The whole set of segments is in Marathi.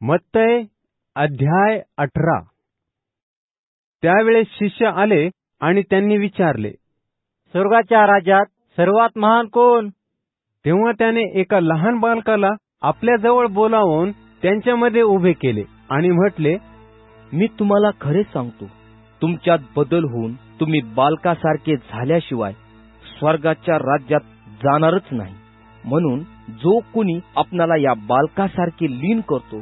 मत्तय अध्याय अठरा. त्यावेळेस शिष्य आले आणि त्यांनी विचारले स्वर्गाच्या राज्यात सर्वात महान कोण? तेव्हा त्याने एका लहान बालकाला आपल्याजवळ बोलावून त्यांच्यामध्ये उभे केले आणि म्हटले मी तुम्हाला खरे सांगतो तुमच्यात बदल होऊन तुम्ही बालकासारखे झाल्याशिवाय स्वर्गाच्या राज्यात जाणारच नाही. म्हणून जो कुणी आपणाला या बालकासारखे लीन करतो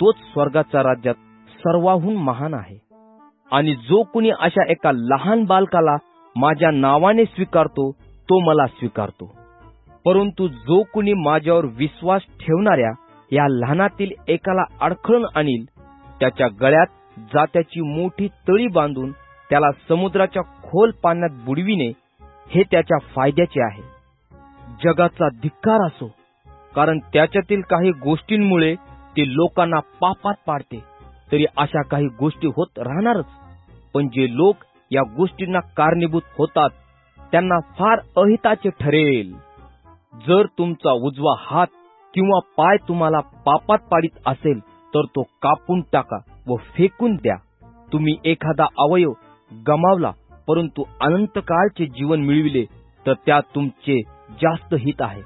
तोच स्वर्गाच्या राज्यात सर्वाहून महान आहे. आणि जो कुणी अशा एका लहान बालकाला माझ्या नावाने स्वीकारतो तो मला स्वीकारतो. परंतु जो कुणी माझ्यावर विश्वास ठेवणाऱ्या या लहानातील एकाला अडखळून आणील त्याच्या गळ्यात जात्याची मोठी तळी बांधून त्याला समुद्राच्या खोल पाण्यात बुडविणे हे त्याच्या फायद्याचे आहे. जगाचा धिक्कार असो कारण त्याच्यातील काही गोष्टींमुळे ते लोकांना पापात पाडते. तरी अशा काही गोष्टी होत राहणारच. पण जे लोक या गोष्टींना कारणीभूत होतात त्यांना फार अहिताचे ठरेल. जर तुमचा उजवा हात किंवा पाय तुम्हाला पापात पाडित असेल तर तो कापून टाका व फेकून द्या. तुम्ही एखादा अवयव गमावला परंतु अनंत काळचे जीवन मिळविले तर त्यात तुमचे जास्त हित आहे.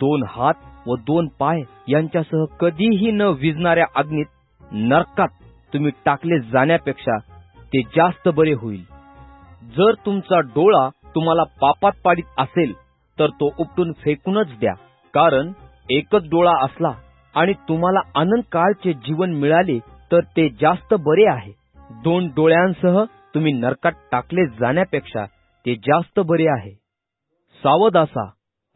दोन हात व दोन पाय यांच्यासह कधीही न विजणाऱ्या अग्नीत नरकात तुम्ही टाकले जाण्यापेक्षा ते जास्त बरे होईल. जर तुमचा डोळा तुम्हाला पापात पाडित असेल तर तो उपटून फेकूनच द्या. कारण एकच डोळा असला आणि तुम्हाला अनंत काळचे जीवन मिळाले तर ते जास्त बरे आहे. दोन डोळ्यांसह तुम्ही नरकात टाकले जाण्यापेक्षा ते जास्त बरे आहे. सावध असा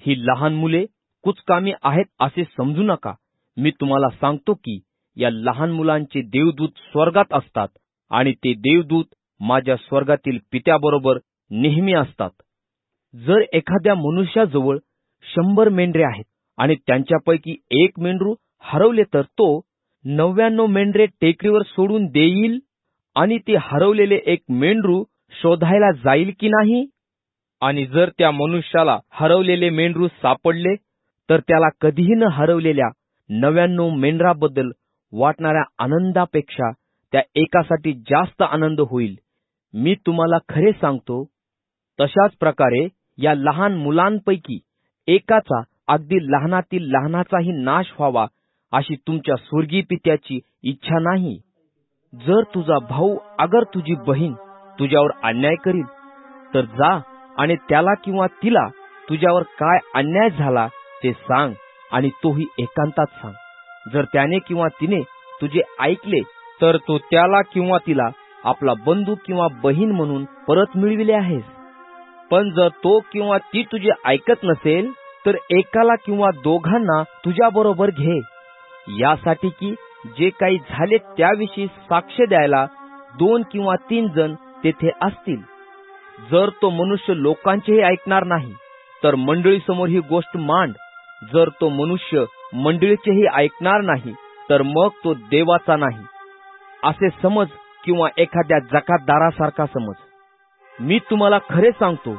ही लहान मुले कुचकामी आहेत असे समजू नका. मी तुम्हाला सांगतो की या लहान मुलांचे देवदूत स्वर्गात असतात आणि ते देवदूत माझ्या स्वर्गातील पित्याबरोबर नेहमी असतात. जर एखाद्या मनुष्याजवळ शंभर मेंढरे आहेत आणि त्यांच्यापैकी एक मेंढरू हरवले तर तो नव्याण्णव मेंढरे टेकडीवर सोडून देईल आणि ते हरवलेले एक मेंढरू शोधायला जाईल की नाही? आणि जर त्या मनुष्याला हरवलेले मेंढरू सापडले तर त्याला कधीही न हरवलेल्या नव्याण्णव मेंढराबद्दल वाटणाऱ्या आनंदापेक्षा त्या एकासाठी जास्त आनंद होईल. मी तुम्हाला खरे सांगतो तशाच प्रकारे या लहान मुलांपैकी एकाचा अगदी लहानातील लहानाचाही नाश व्हावा अशी तुमच्या स्वर्गीय पित्याची इच्छा नाही. जर तुझा भाऊ अगर तुझी बहीण तुझ्यावर अन्याय करील तर जा आणि त्याला किंवा तिला तुझ्यावर काय अन्याय झाला ते सांग आणि तोही एकांतात सांग. जर त्याने किंवा तिने तुझे ऐकले तर तो त्याला किंवा तिला आपला बंधू किंवा बहीण म्हणून परत मिळविले आहेस. पण जर तो किंवा ती तुझे ऐकत नसेल तर एकाला किंवा दोघांना तुझ्या बरोबर घे. यासाठी की जे काही झाले त्याविषयी साक्ष द्यायला दोन किंवा तीन जण तेथे असतील. जर तो मनुष्य लोकांचेही ऐकणार नाही तर मंडळीसमोर ही गोष्ट मांड. जर तो मनुष्य मंडळीचेही ऐकणार नाही तर मग तो देवाचा नाही. असे समज किंवा एखाद्या जकातदारासारखा समज. मी तुम्हाला खरे सांगतो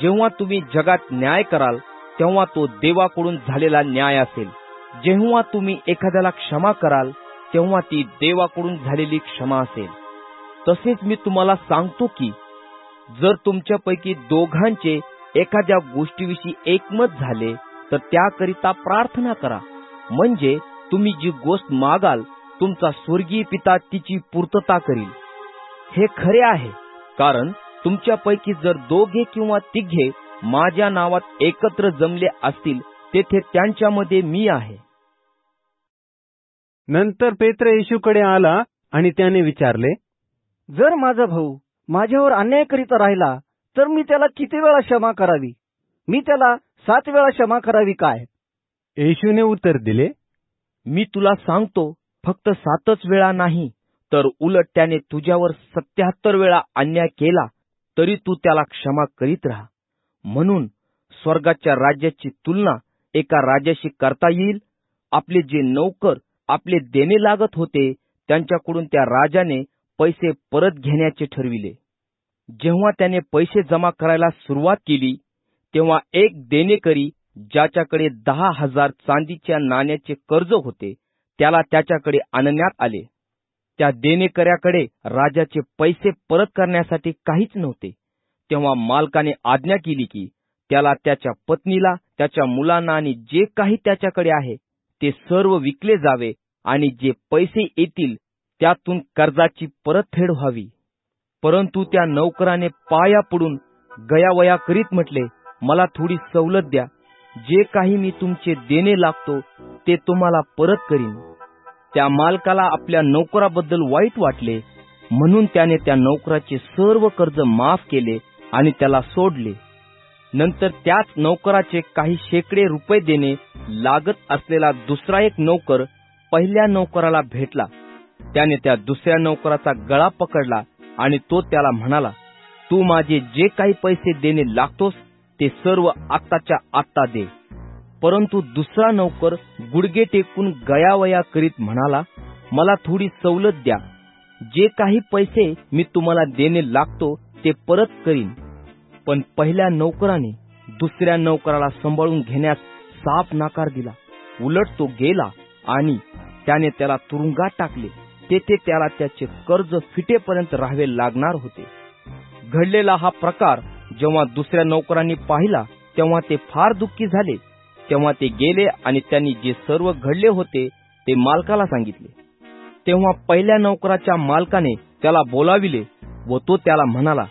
जेव्हा तुम्ही जगात न्याय कराल तेव्हा तो देवाकडून झालेला न्याय असेल. जेव्हा तुम्ही एखाद्याला क्षमा कराल तेव्हा ती देवाकडून झालेली क्षमा असेल. तसेच मी तुम्हाला सांगतो की जर तुमच्यापैकी दोघांचे एखाद्या गोष्टीविषयी एकमत झाले तर त्याकरिता प्रार्थना करा. म्हणजे तुम्ही जी गोष्ट मागाल तुमचा स्वर्गीय पिता तिची पूर्तता करील. हे खरे आहे कारण तुमच्यापैकी जर दोघे किंवा तिघे माझ्या नावात एकत्र जमले असतील तेथे त्यांच्यामध्ये मी आहे. नंतर पेत्र येशूकडे आला आणि त्याने विचारले जर माझा भाऊ माझ्यावर अन्याय करीत राहिला तर मी त्याला किती वेळा क्षमा करावी? मी त्याला सात वेळा क्षमा करावी काय? येशूने उत्तर दिले मी तुला सांगतो फक्त सातच वेळा नाही तर उलट त्याने तुझ्यावर सत्याहत्तर वेळा अन्याय केला तरी तू त्याला क्षमा करीत राहा. म्हणून स्वर्गाच्या राज्याची तुलना एका राजाशी करता येईल. आपले जे नौकर आपले देणे लागत होते त्यांच्याकडून त्या राजाने पैसे परत घेण्याचे ठरविले. जेव्हा त्याने पैसे जमा करायला सुरुवात केली तेव्हा एक देणेकरी ज्याच्याकडे दहा हजार चांदीच्या नाण्याचे कर्ज होते त्याला त्याच्याकडे आणण्यात आले. त्या देणेकऱ्याकडे राजाचे पैसे परत करण्यासाठी काहीच नव्हते. तेव्हा मालकाने आज्ञा केली की त्याला त्याच्या पत्नीला त्याच्या मुलांना आणि जे काही त्याच्याकडे आहे ते सर्व विकले जावे आणि जे पैसे येतील त्यातून कर्जाची परतफेड व्हावी. परंतु त्या नौकराने पाया पडून गयावया करीत म्हटले मला थोडी सवलत द्या. जे काही मी तुमचे देणे लागतो ते तुम्हाला परत करीन. त्या मालकाला आपल्या नोकराबद्दल वाईट वाटले. म्हणून त्याने त्या नोकराचे सर्व कर्ज माफ केले आणि त्याला सोडले. नंतर त्याच नोकराचे काही शेकडे रुपये देणे लागत असलेला दुसरा एक नोकर पहिल्या नोकराला भेटला. त्याने त्या दुसऱ्या नोकराचा गळा पकडला आणि तो त्याला म्हणाला तू माझे जे काही पैसे देणे लागतोस ते सर्व आत्ताच्या आत्ता दे. परंतु दुसरा नौकर गुडगे टेकून गयावया करीत म्हणाला मला थोडी सवलत द्या. जे काही पैसे मी तुम्हाला देणे लागतो ते परत करीन. पण पहिल्या नौकराने दुसऱ्या नौकराला सांभाळून घेण्यास साफ नकार दिला. उलट तो गेला आणि त्याने त्याला तुरुंगात टाकले. तेथे त्याला त्याचे कर्ज फिटेपर्यंत राहावे लागणार होते. घडलेला हा प्रकार जेव्हा दुसऱ्या नोकरांनी पाहिला तेव्हा ते फार दुःखी झाले. तेव्हा ते गेले आणि त्यांनी जे सर्व घडले होते ते मालकाला सांगितले. तेव्हा पहिल्या नोकराच्या मालकाने त्याला बोलाविले व तो त्याला म्हणाला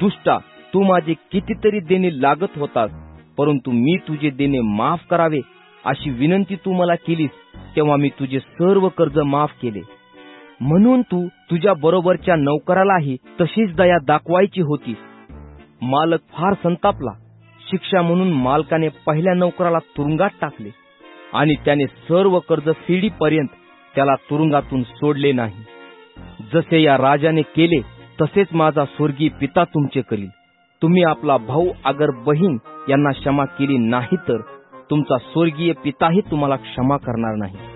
दुष्टा तू माझे कितीतरी देणे लागत होतास परंतु मी तुझे देणे माफ करावे अशी विनंती तू मला केलीस तेव्हा मी तुझे सर्व कर्ज माफ केले. म्हणून तू तुझ्या बरोबरच्या नौकरालाही तशीच दया दाखवायची होतीस. मालक फार संतापला. शिक्षा म्हणून मालकाने पहिल्या नोकराला तुरुंगात टाकले आणि त्याने सर्व कर्ज फेडीपर्यंत त्याला तुरुंगातून सोडले नाही. जसे या राजाने केले तसेच माझा स्वर्गीय पिता तुमचे करील. तुम्ही आपला भाऊ अगर बहीण यांना क्षमा केली नाही तर तुमचा स्वर्गीय पिताही तुम्हाला क्षमा करणार नाही.